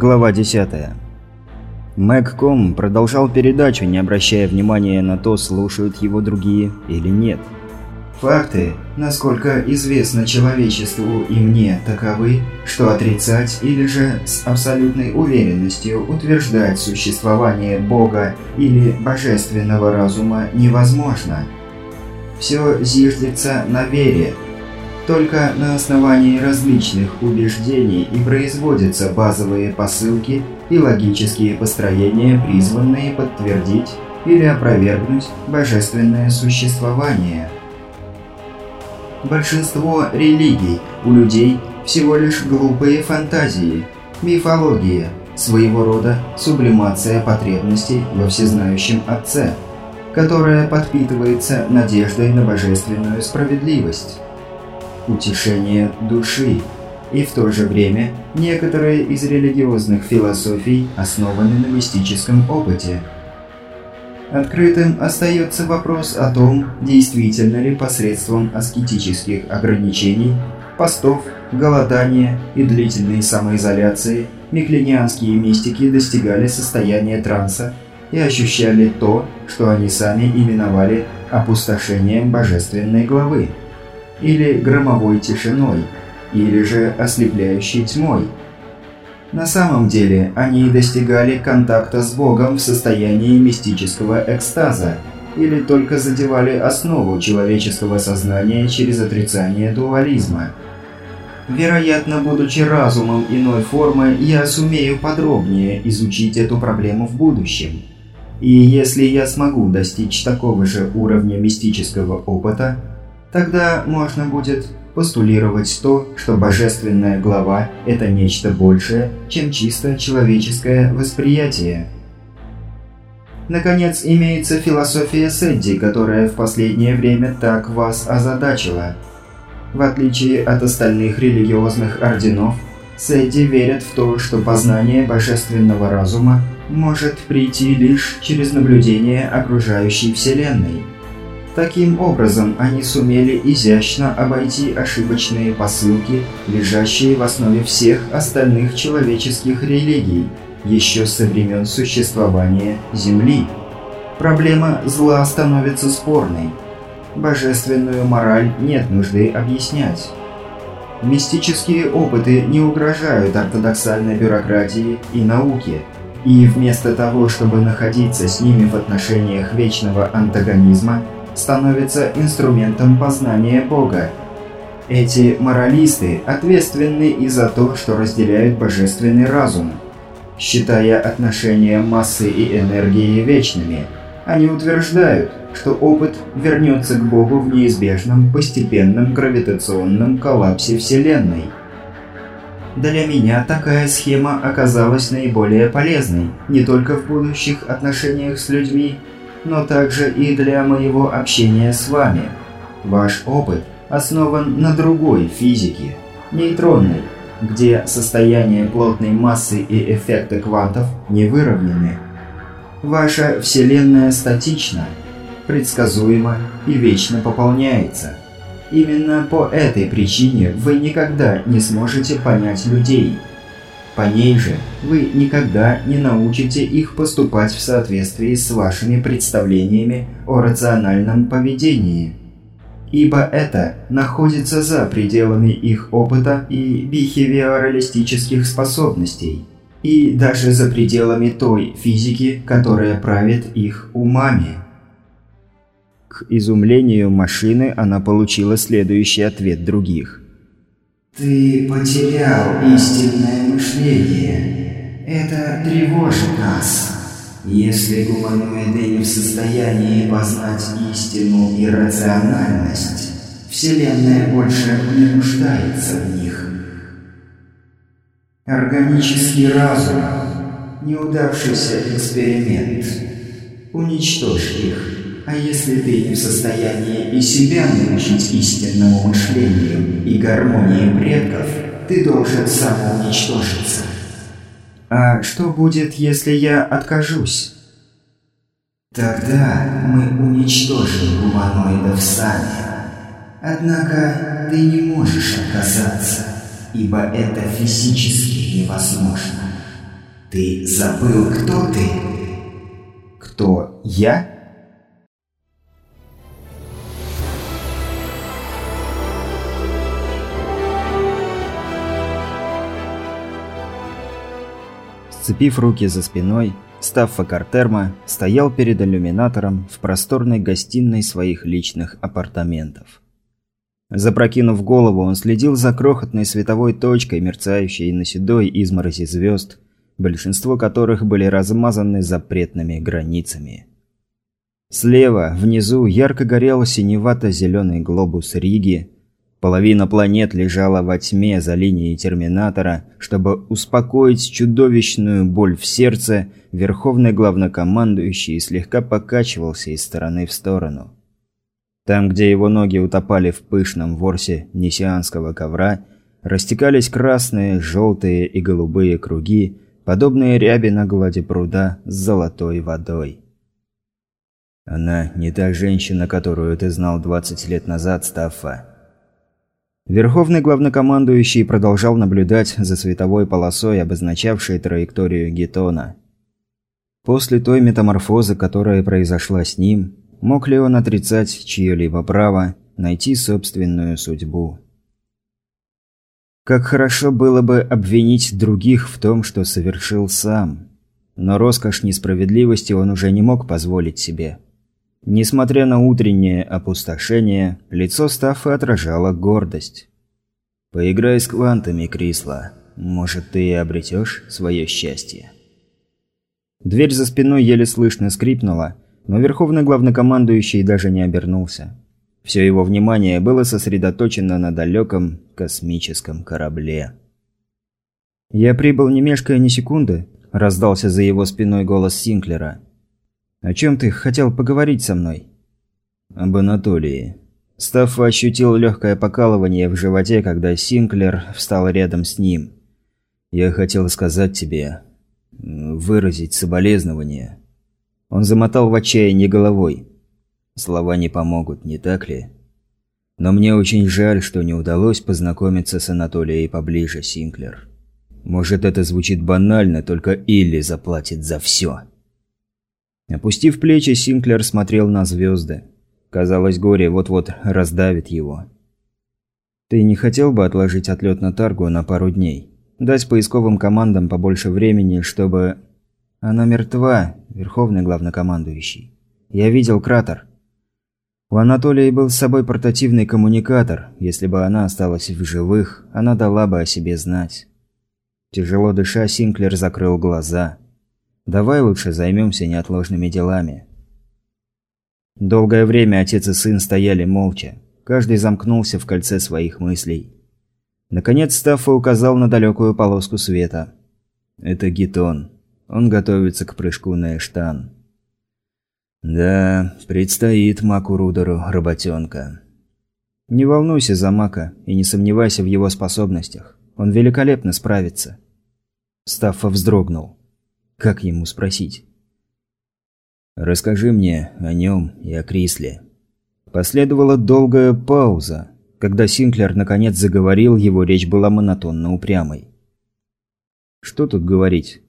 Глава 10. Мэгком продолжал передачу, не обращая внимания на то, слушают его другие или нет. Факты, насколько известно человечеству и мне, таковы, что отрицать или же с абсолютной уверенностью утверждать существование Бога или божественного разума невозможно. Все зиждется на вере, только на основании различных убеждений и производятся базовые посылки и логические построения, призванные подтвердить или опровергнуть божественное существование. Большинство религий у людей всего лишь глупые фантазии, мифология, своего рода сублимация потребностей во всезнающем Отце, которая подпитывается надеждой на божественную справедливость утешение души. И в то же время некоторые из религиозных философий основаны на мистическом опыте. Открытым остается вопрос о том, действительно ли посредством аскетических ограничений, постов, голодания и длительной самоизоляции миклинианские мистики достигали состояния транса и ощущали то, что они сами именовали опустошением божественной главы или громовой тишиной, или же ослепляющей тьмой. На самом деле они достигали контакта с Богом в состоянии мистического экстаза или только задевали основу человеческого сознания через отрицание дуализма. Вероятно, будучи разумом иной формы, я сумею подробнее изучить эту проблему в будущем. И если я смогу достичь такого же уровня мистического опыта, Тогда можно будет постулировать то, что божественная глава – это нечто большее, чем чисто человеческое восприятие. Наконец, имеется философия Сэдди, которая в последнее время так вас озадачила. В отличие от остальных религиозных орденов, Сэдди верят в то, что познание божественного разума может прийти лишь через наблюдение окружающей Вселенной – Таким образом, они сумели изящно обойти ошибочные посылки, лежащие в основе всех остальных человеческих религий, еще со времен существования Земли. Проблема зла становится спорной. Божественную мораль нет нужды объяснять. Мистические опыты не угрожают ортодоксальной бюрократии и науке, и вместо того, чтобы находиться с ними в отношениях вечного антагонизма, становится инструментом познания Бога. Эти моралисты ответственны и за то, что разделяют божественный разум. Считая отношения массы и энергии вечными, они утверждают, что опыт вернется к Богу в неизбежном постепенном гравитационном коллапсе Вселенной. Для меня такая схема оказалась наиболее полезной не только в будущих отношениях с людьми, но также и для моего общения с вами. Ваш опыт основан на другой физике, нейтронной, где состояние плотной массы и эффекта квантов не выровнены. Ваша Вселенная статична, предсказуема и вечно пополняется. Именно по этой причине вы никогда не сможете понять людей – по ней же вы никогда не научите их поступать в соответствии с вашими представлениями о рациональном поведении. Ибо это находится за пределами их опыта и бихевиоралистических способностей, и даже за пределами той физики, которая правит их умами. К изумлению машины она получила следующий ответ других – ты потерял истинное мышление. Это тревожит нас. Если гуманоиды не в состоянии познать истину и рациональность, Вселенная больше не нуждается в них. Органический разум – неудавшийся эксперимент. Уничтожь их. А если ты не в состоянии и себя научить истинному мышлению и гармонии предков, ты должен самоуничтожиться. А что будет, если я откажусь? Тогда мы уничтожим гуманоидов сами. Однако ты не можешь отказаться, ибо это физически невозможно. Ты забыл, кто ты? Кто? Я? Сцепив руки за спиной, Стаффа Картерма стоял перед иллюминатором в просторной гостиной своих личных апартаментов. Запрокинув голову, он следил за крохотной световой точкой, мерцающей на седой изморози звезд, большинство которых были размазаны запретными границами. Слева, внизу, ярко горел синевато-зеленый глобус Риги. Половина планет лежала во тьме за линией терминатора, чтобы успокоить чудовищную боль в сердце, верховный главнокомандующий слегка покачивался из стороны в сторону. Там, где его ноги утопали в пышном ворсе несианского ковра, растекались красные, желтые и голубые круги, подобные ряби на глади пруда с золотой водой. Она не та женщина, которую ты знал 20 лет назад, Стаффа. Верховный главнокомандующий продолжал наблюдать за световой полосой, обозначавшей траекторию Гетона. После той метаморфозы, которая произошла с ним, мог ли он отрицать чье-либо право найти собственную судьбу? Как хорошо было бы обвинить других в том, что совершил сам. Но роскошь несправедливости он уже не мог позволить себе. Несмотря на утреннее опустошение, лицо Стаффа отражало гордость. «Поиграй с квантами, Крисла. Может, ты и обретешь свое счастье». Дверь за спиной еле слышно скрипнула, но верховный главнокомандующий даже не обернулся. Все его внимание было сосредоточено на далеком космическом корабле. «Я прибыл не мешкая ни секунды», – раздался за его спиной голос Синклера. «О чем ты хотел поговорить со мной?» «Об Анатолии». Стаффа ощутил легкое покалывание в животе, когда Синклер встал рядом с ним. «Я хотел сказать тебе... выразить соболезнование». Он замотал в отчаянии головой. Слова не помогут, не так ли? Но мне очень жаль, что не удалось познакомиться с Анатолией поближе, Синклер. Может, это звучит банально, только Илли заплатит за все. Опустив плечи, Синклер смотрел на звезды. Казалось, горе вот-вот раздавит его. «Ты не хотел бы отложить отлет на Таргу на пару дней? Дать поисковым командам побольше времени, чтобы...» «Она мертва, Верховный Главнокомандующий. Я видел кратер. У Анатолии был с собой портативный коммуникатор. Если бы она осталась в живых, она дала бы о себе знать. Тяжело дыша, Синклер закрыл глаза. «Давай лучше займемся неотложными делами». Долгое время отец и сын стояли молча. Каждый замкнулся в кольце своих мыслей. Наконец Стаффа указал на далекую полоску света. «Это Гетон. Он готовится к прыжку на Эштан». Да, предстоит Маку Рудеру работенка. Не волнуйся за Мака и не сомневайся в его способностях. Он великолепно справится. Стаффа вздрогнул. Как ему спросить? «Расскажи мне о нем и о Крисле». Последовала долгая пауза. Когда Синклер наконец заговорил, его речь была монотонно упрямой. «Что тут говорить?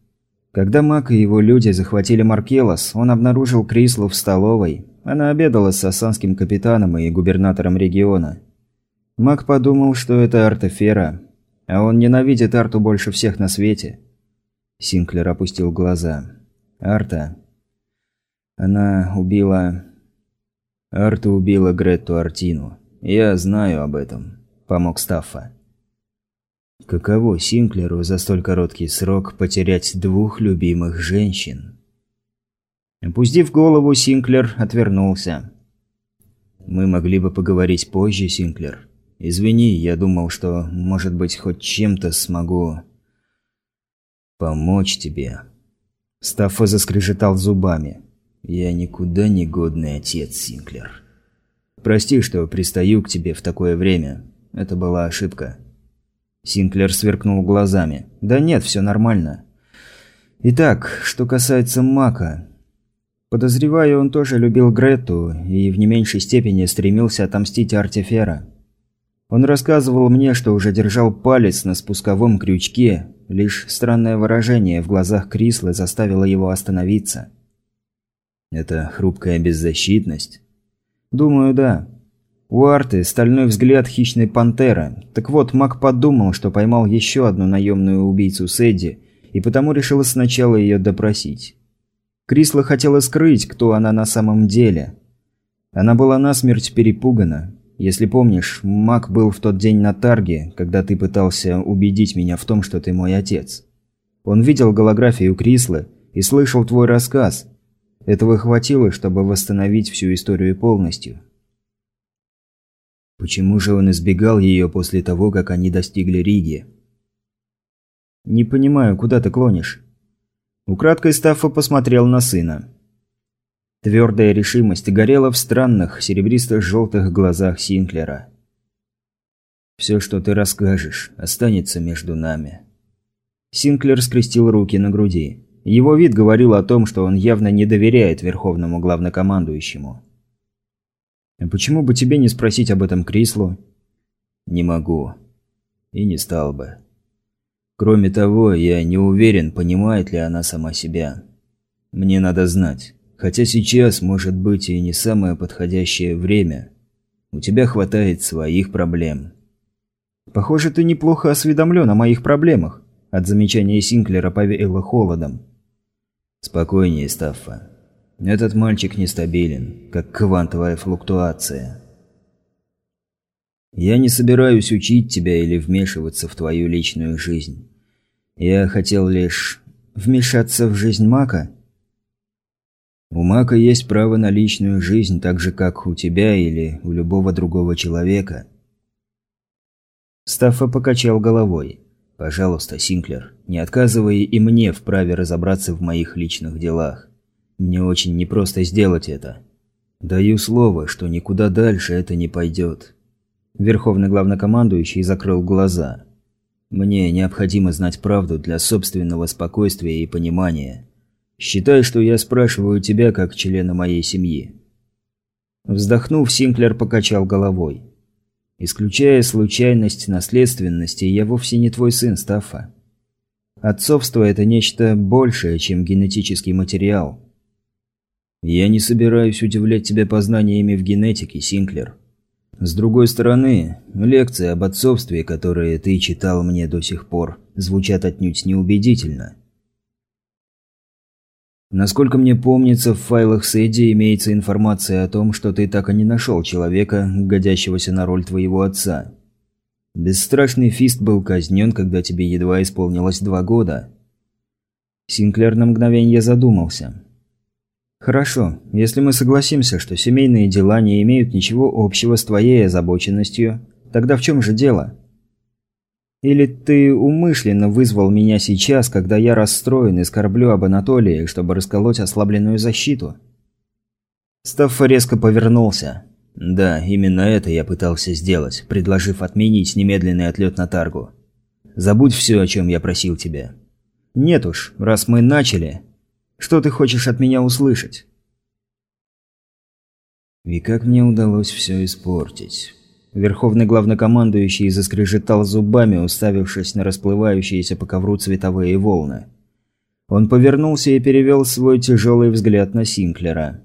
Когда Мак и его люди захватили Маркелос, он обнаружил Крислу в столовой. Она обедала с сасанским капитаном и губернатором региона. Мак подумал, что это Артефера, а он ненавидит Арту больше всех на свете. Синклер опустил глаза. Арта. Она убила... Арта убила Гретту Артину. Я знаю об этом. Помог Стаффа. Каково Синклеру за столь короткий срок потерять двух любимых женщин? Опустив голову, Синклер отвернулся. «Мы могли бы поговорить позже, Синклер. Извини, я думал, что, может быть, хоть чем-то смогу помочь тебе». Стаффа заскрежетал зубами. «Я никуда не годный отец, Синклер. Прости, что пристаю к тебе в такое время. Это была ошибка». Синклер сверкнул глазами. «Да нет, все нормально». «Итак, что касается Мака. Подозреваю, он тоже любил Грету и в не меньшей степени стремился отомстить Артефера. Он рассказывал мне, что уже держал палец на спусковом крючке, Лишь странное выражение в глазах Крислы заставило его остановиться. «Это хрупкая беззащитность?» «Думаю, да. У Арты стальной взгляд хищной пантеры. Так вот, Мак подумал, что поймал еще одну наемную убийцу Сэдди, и потому решил сначала ее допросить. Крисла хотела скрыть, кто она на самом деле. Она была насмерть перепугана. Если помнишь, Мак был в тот день на Тарге, когда ты пытался убедить меня в том, что ты мой отец. Он видел голографию Крислы и слышал твой рассказ. Этого хватило, чтобы восстановить всю историю полностью. Почему же он избегал ее после того, как они достигли Риги? «Не понимаю, куда ты клонишь?» Украдкой Стаффа посмотрел на сына. Твердая решимость горела в странных, серебристо-желтых глазах Синклера. «Все, что ты расскажешь, останется между нами». Синклер скрестил руки на груди. Его вид говорил о том, что он явно не доверяет верховному главнокомандующему. А почему бы тебе не спросить об этом Крислу? Не могу. И не стал бы. Кроме того, я не уверен, понимает ли она сама себя. Мне надо знать. Хотя сейчас, может быть, и не самое подходящее время. У тебя хватает своих проблем. Похоже, ты неплохо осведомлен о моих проблемах. От замечания Синклера повеяло холодом. Спокойнее, Стаффа. Этот мальчик нестабилен, как квантовая флуктуация. Я не собираюсь учить тебя или вмешиваться в твою личную жизнь. Я хотел лишь вмешаться в жизнь Мака. У Мака есть право на личную жизнь, так же, как у тебя или у любого другого человека. Стаффа покачал головой. «Пожалуйста, Синклер, не отказывай и мне в праве разобраться в моих личных делах. Мне очень непросто сделать это. Даю слово, что никуда дальше это не пойдет. Верховный главнокомандующий закрыл глаза. Мне необходимо знать правду для собственного спокойствия и понимания. Считай, что я спрашиваю тебя как члена моей семьи. Вздохнув, Синклер покачал головой. Исключая случайность наследственности, я вовсе не твой сын, Стаффа. Отцовство – это нечто большее, чем генетический материал. Я не собираюсь удивлять тебя познаниями в генетике, Синклер. С другой стороны, лекции об отцовстве, которые ты читал мне до сих пор, звучат отнюдь неубедительно. Насколько мне помнится, в файлах Сэдди имеется информация о том, что ты так и не нашел человека, годящегося на роль твоего отца. Бесстрашный Фист был казнен, когда тебе едва исполнилось два года. Синклер на мгновение задумался. Хорошо, если мы согласимся, что семейные дела не имеют ничего общего с твоей озабоченностью, тогда в чем же дело? Или ты умышленно вызвал меня сейчас, когда я расстроен и скорблю об Анатолии, чтобы расколоть ослабленную защиту? Стаффа резко повернулся. Да, именно это я пытался сделать, предложив отменить немедленный отлет на Таргу. Забудь все, о чем я просил тебя. Нет уж, раз мы начали, что ты хочешь от меня услышать?» И как мне удалось все испортить? Верховный главнокомандующий заскрежетал зубами, уставившись на расплывающиеся по ковру цветовые волны. Он повернулся и перевел свой тяжелый взгляд на Синклера.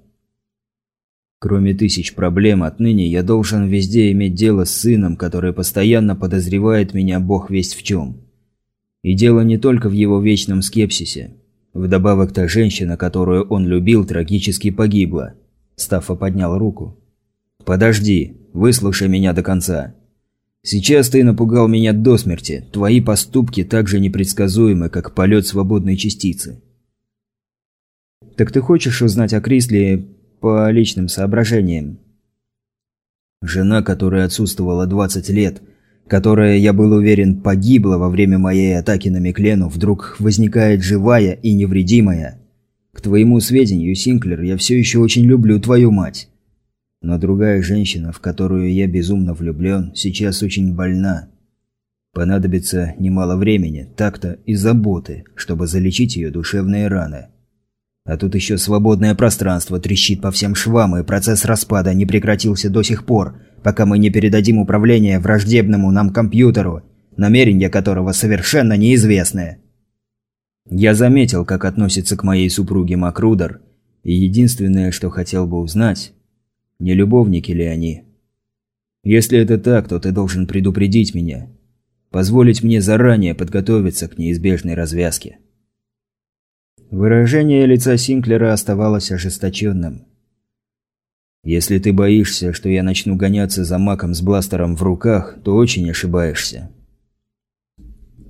Кроме тысяч проблем, отныне я должен везде иметь дело с сыном, который постоянно подозревает меня бог весть в чем. И дело не только в его вечном скепсисе. Вдобавок та женщина, которую он любил, трагически погибла. Стаффа поднял руку. «Подожди, выслушай меня до конца. Сейчас ты напугал меня до смерти. Твои поступки так же непредсказуемы, как полет свободной частицы». «Так ты хочешь узнать о Крисле по личным соображениям?» Жена, которая отсутствовала 20 лет – которая, я был уверен, погибла во время моей атаки на Миклену, вдруг возникает живая и невредимая. К твоему сведению, Синклер, я все еще очень люблю твою мать. Но другая женщина, в которую я безумно влюблен, сейчас очень больна. Понадобится немало времени, такта и заботы, чтобы залечить ее душевные раны. А тут еще свободное пространство трещит по всем швам, и процесс распада не прекратился до сих пор – пока мы не передадим управление враждебному нам компьютеру, намерения которого совершенно неизвестны. Я заметил, как относится к моей супруге Макрудер, и единственное, что хотел бы узнать, не любовники ли они. Если это так, то ты должен предупредить меня, позволить мне заранее подготовиться к неизбежной развязке. Выражение лица Синклера оставалось ожесточенным. Если ты боишься, что я начну гоняться за маком с бластером в руках, то очень ошибаешься.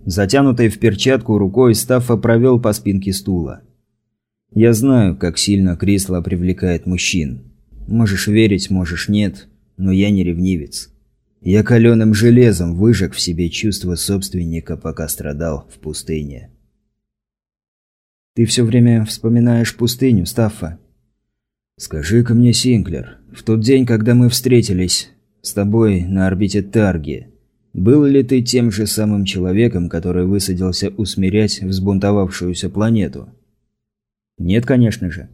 Затянутой в перчатку рукой Стаффа провел по спинке стула. Я знаю, как сильно Крисла привлекает мужчин. Можешь верить, можешь нет, но я не ревнивец. Я каленым железом выжег в себе чувство собственника, пока страдал в пустыне. Ты все время вспоминаешь пустыню, Стаффа. «Скажи-ка мне, Синклер, в тот день, когда мы встретились с тобой на орбите Тарги, был ли ты тем же самым человеком, который высадился усмирять взбунтовавшуюся планету?» «Нет, конечно же».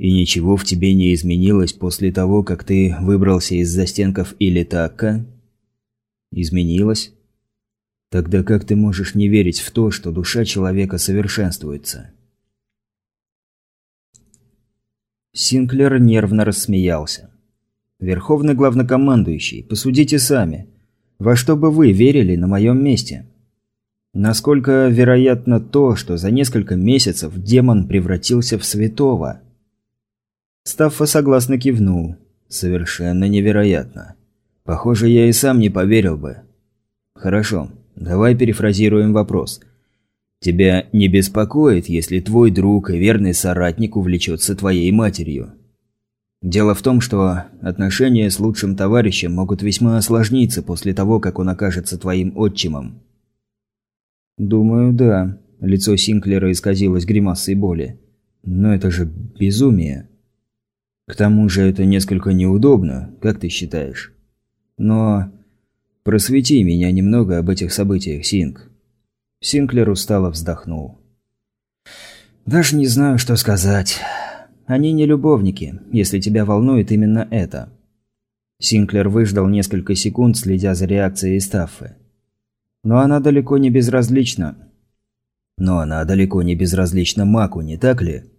«И ничего в тебе не изменилось после того, как ты выбрался из застенков Илитакка?» «Изменилось?» «Тогда как ты можешь не верить в то, что душа человека совершенствуется?» Синклер нервно рассмеялся. «Верховный главнокомандующий, посудите сами. Во что бы вы верили на моем месте? Насколько вероятно то, что за несколько месяцев демон превратился в святого?» Стаффа согласно кивнул. «Совершенно невероятно. Похоже, я и сам не поверил бы». «Хорошо, давай перефразируем вопрос. Тебя не беспокоит, если твой друг и верный соратник увлечется твоей матерью. Дело в том, что отношения с лучшим товарищем могут весьма осложниться после того, как он окажется твоим отчимом. Думаю, да. Лицо Синклера исказилось гримасой боли. Но это же безумие. К тому же это несколько неудобно, как ты считаешь? Но просвети меня немного об этих событиях, Синк. Синклер устало вздохнул. «Даже не знаю, что сказать. Они не любовники, если тебя волнует именно это». Синклер выждал несколько секунд, следя за реакцией Стаффы. «Но она далеко не безразлична». «Но она далеко не безразлична Маку, не так ли?»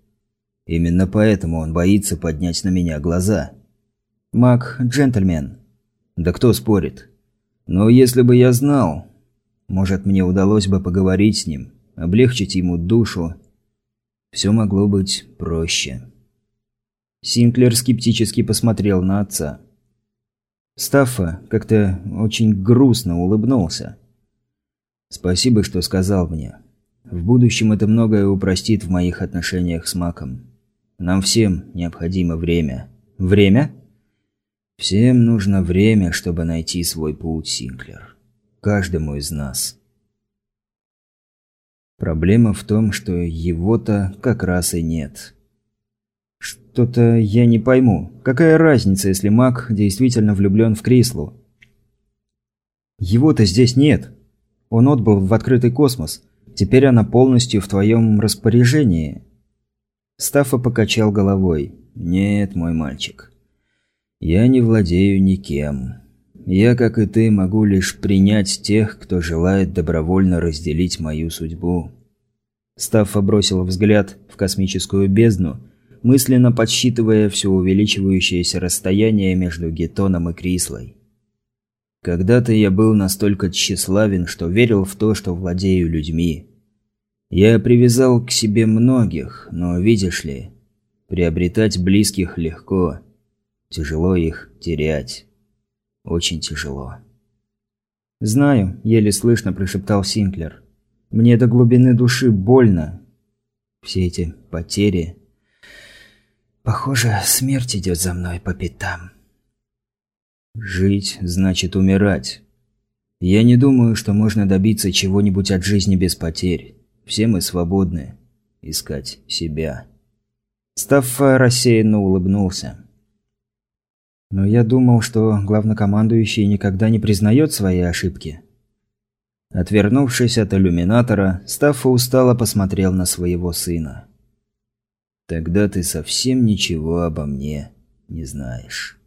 «Именно поэтому он боится поднять на меня глаза». «Мак – джентльмен». «Да кто спорит?» «Но если бы я знал, может, мне удалось бы поговорить с ним, облегчить ему душу. Все могло быть проще. Синклер скептически посмотрел на отца. Стаффа как-то очень грустно улыбнулся. «Спасибо, что сказал мне. В будущем это многое упростит в моих отношениях с Маком. Нам всем необходимо время». «Время?» «Всем нужно время, чтобы найти свой путь, Синклер» каждому из нас. Проблема в том, что его-то как раз и нет. Что-то я не пойму. Какая разница, если маг действительно влюблен в Крислу? Его-то здесь нет. Он отбыл в открытый космос. Теперь она полностью в твоем распоряжении. Стаффа покачал головой. «Нет, мой мальчик. Я не владею никем. Я, как и ты, могу лишь принять тех, кто желает добровольно разделить мою судьбу». Стаффа бросил взгляд в космическую бездну, мысленно подсчитывая все увеличивающееся расстояние между Гетоном и Крислой. Когда-то я был настолько тщеславен, что верил в то, что владею людьми. Я привязал к себе многих, но, видишь ли, приобретать близких легко, тяжело их терять. Очень тяжело. «Знаю», – еле слышно прошептал Синклер. «Мне до глубины души больно. Все эти потери. Похоже, смерть идет за мной по пятам». «Жить значит умирать. Я не думаю, что можно добиться чего-нибудь от жизни без потерь. Все мы свободны. Искать себя». Стаффа рассеянно улыбнулся. Но я думал, что главнокомандующий никогда не признает свои ошибки. Отвернувшись от иллюминатора, Стаффа устало посмотрел на своего сына. «Тогда ты совсем ничего обо мне не знаешь».